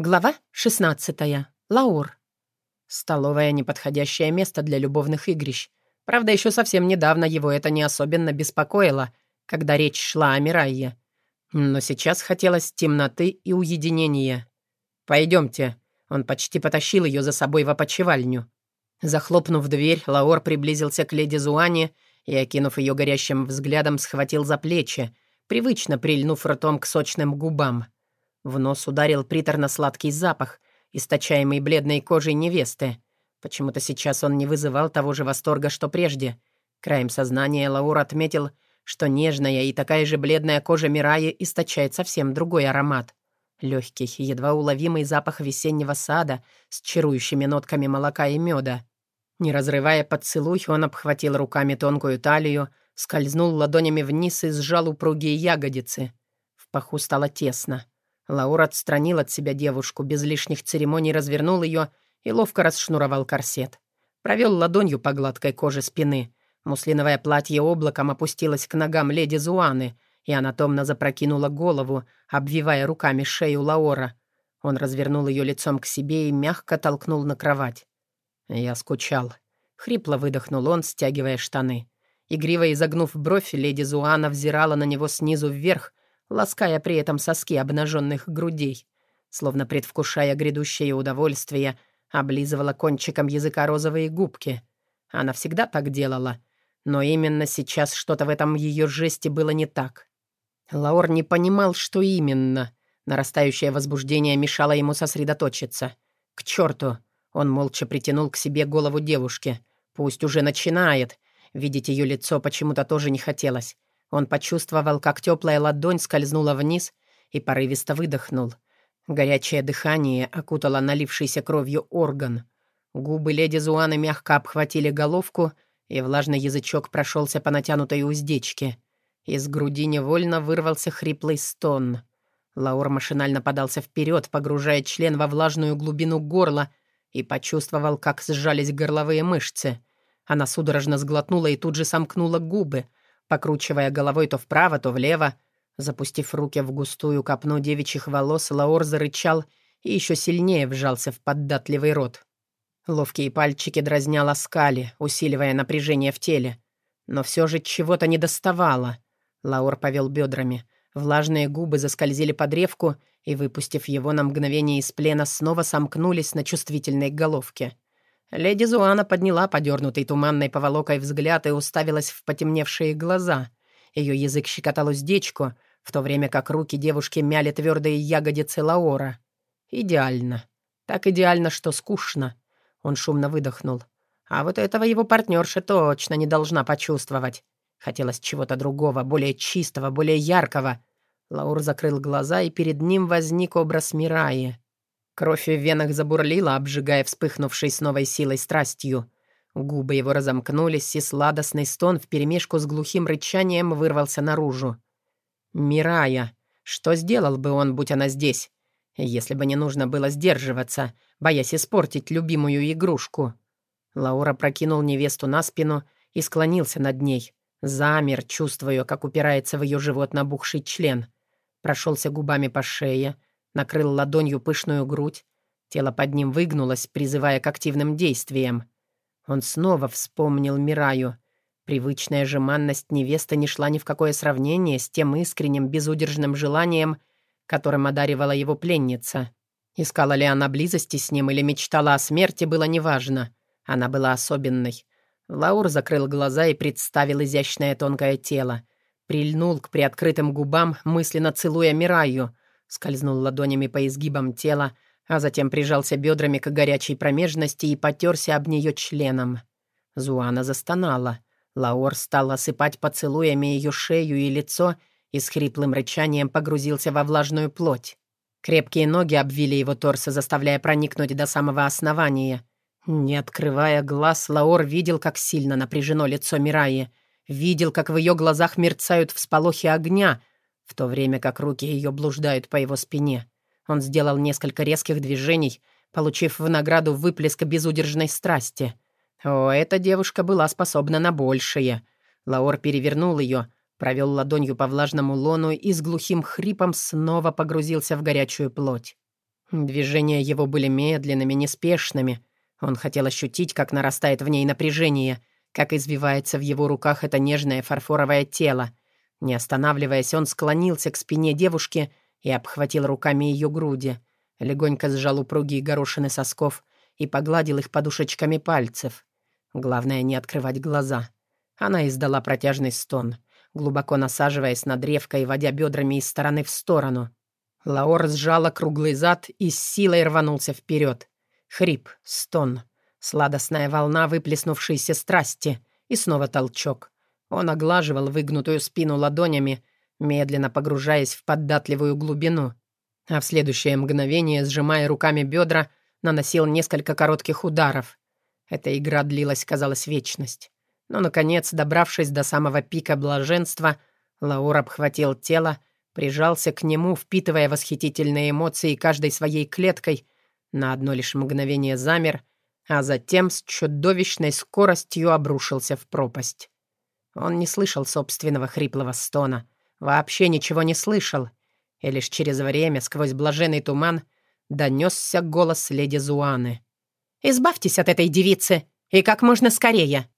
Глава 16. Лаур. Столовая — неподходящее место для любовных игрищ. Правда, еще совсем недавно его это не особенно беспокоило, когда речь шла о Мирайе. Но сейчас хотелось темноты и уединения. «Пойдемте». Он почти потащил ее за собой в опочивальню. Захлопнув дверь, Лаур приблизился к леди Зуане и, окинув ее горящим взглядом, схватил за плечи, привычно прильнув ртом к сочным губам — в нос ударил приторно-сладкий запах, источаемый бледной кожей невесты. Почему-то сейчас он не вызывал того же восторга, что прежде. Краем сознания Лаур отметил, что нежная и такая же бледная кожа Мираи источает совсем другой аромат. Легкий, едва уловимый запах весеннего сада с чарующими нотками молока и меда. Не разрывая поцелуй, он обхватил руками тонкую талию, скользнул ладонями вниз и сжал упругие ягодицы. В паху стало тесно. Лаур отстранил от себя девушку, без лишних церемоний развернул ее и ловко расшнуровал корсет. Провел ладонью по гладкой коже спины. Муслиновое платье облаком опустилось к ногам леди Зуаны, и она томно запрокинула голову, обвивая руками шею Лаора. Он развернул ее лицом к себе и мягко толкнул на кровать. Я скучал. Хрипло выдохнул он, стягивая штаны. Игриво изогнув бровь, леди Зуана взирала на него снизу вверх, лаская при этом соски обнаженных грудей. Словно предвкушая грядущее удовольствие, облизывала кончиком языка розовые губки. Она всегда так делала, но именно сейчас что-то в этом ее жесте было не так. Лаор не понимал, что именно. Нарастающее возбуждение мешало ему сосредоточиться. К черту! Он молча притянул к себе голову девушки. Пусть уже начинает. Видеть ее лицо почему-то тоже не хотелось. Он почувствовал, как теплая ладонь скользнула вниз и порывисто выдохнул. Горячее дыхание окутало налившийся кровью орган. Губы леди Зуаны мягко обхватили головку, и влажный язычок прошелся по натянутой уздечке. Из груди невольно вырвался хриплый стон. Лаур машинально подался вперед, погружая член во влажную глубину горла, и почувствовал, как сжались горловые мышцы. Она судорожно сглотнула и тут же сомкнула губы — покручивая головой то вправо, то влево. Запустив руки в густую копну девичьих волос, Лаор зарычал и еще сильнее вжался в поддатливый рот. Ловкие пальчики дразня ласкали, усиливая напряжение в теле. Но все же чего-то не доставало. Лаур повел бедрами. Влажные губы заскользили по древку и, выпустив его на мгновение из плена, снова сомкнулись на чувствительной головке. Леди Зуана подняла подернутый туманной поволокой взгляд и уставилась в потемневшие глаза. Ее язык щекотал уздечку, в то время как руки девушки мяли твердые ягодицы Лаора. «Идеально. Так идеально, что скучно». Он шумно выдохнул. А вот этого его партнерша точно не должна почувствовать. Хотелось чего-то другого, более чистого, более яркого. Лаур закрыл глаза, и перед ним возник образ Мираи. Кровь в венах забурлила, обжигая вспыхнувшей с новой силой страстью. Губы его разомкнулись, и сладостный стон вперемешку с глухим рычанием вырвался наружу. «Мирая! Что сделал бы он, будь она здесь? Если бы не нужно было сдерживаться, боясь испортить любимую игрушку». Лаура прокинул невесту на спину и склонился над ней. Замер, чувствуя, как упирается в ее живот набухший член. Прошелся губами по шее — накрыл ладонью пышную грудь. Тело под ним выгнулось, призывая к активным действиям. Он снова вспомнил Мираю. Привычная жеманность невесты не шла ни в какое сравнение с тем искренним, безудержным желанием, которым одаривала его пленница. Искала ли она близости с ним или мечтала о смерти, было неважно. Она была особенной. Лаур закрыл глаза и представил изящное тонкое тело. Прильнул к приоткрытым губам, мысленно целуя Мираю — скользнул ладонями по изгибам тела, а затем прижался бедрами к горячей промежности и потерся об нее членом. Зуана застонала. Лаор стал осыпать поцелуями ее шею и лицо и с хриплым рычанием погрузился во влажную плоть. Крепкие ноги обвили его торса, заставляя проникнуть до самого основания. Не открывая глаз, Лаор видел, как сильно напряжено лицо Мираи, видел, как в ее глазах мерцают всполохи огня, в то время как руки ее блуждают по его спине. Он сделал несколько резких движений, получив в награду выплеск безудержной страсти. О, эта девушка была способна на большее. Лаор перевернул ее, провел ладонью по влажному лону и с глухим хрипом снова погрузился в горячую плоть. Движения его были медленными, неспешными. Он хотел ощутить, как нарастает в ней напряжение, как извивается в его руках это нежное фарфоровое тело. Не останавливаясь, он склонился к спине девушки и обхватил руками ее груди, легонько сжал упругие горошины сосков и погладил их подушечками пальцев. Главное, не открывать глаза. Она издала протяжный стон, глубоко насаживаясь на древко и водя бедрами из стороны в сторону. Лаор сжала круглый зад и с силой рванулся вперед. Хрип, стон, сладостная волна выплеснувшейся страсти и снова толчок. Он оглаживал выгнутую спину ладонями, медленно погружаясь в податливую глубину, а в следующее мгновение, сжимая руками бедра, наносил несколько коротких ударов. Эта игра длилась, казалось, вечность. Но, наконец, добравшись до самого пика блаженства, Лаур обхватил тело, прижался к нему, впитывая восхитительные эмоции каждой своей клеткой, на одно лишь мгновение замер, а затем с чудовищной скоростью обрушился в пропасть. Он не слышал собственного хриплого стона, вообще ничего не слышал, и лишь через время, сквозь блаженный туман, донесся голос леди Зуаны. «Избавьтесь от этой девицы, и как можно скорее!»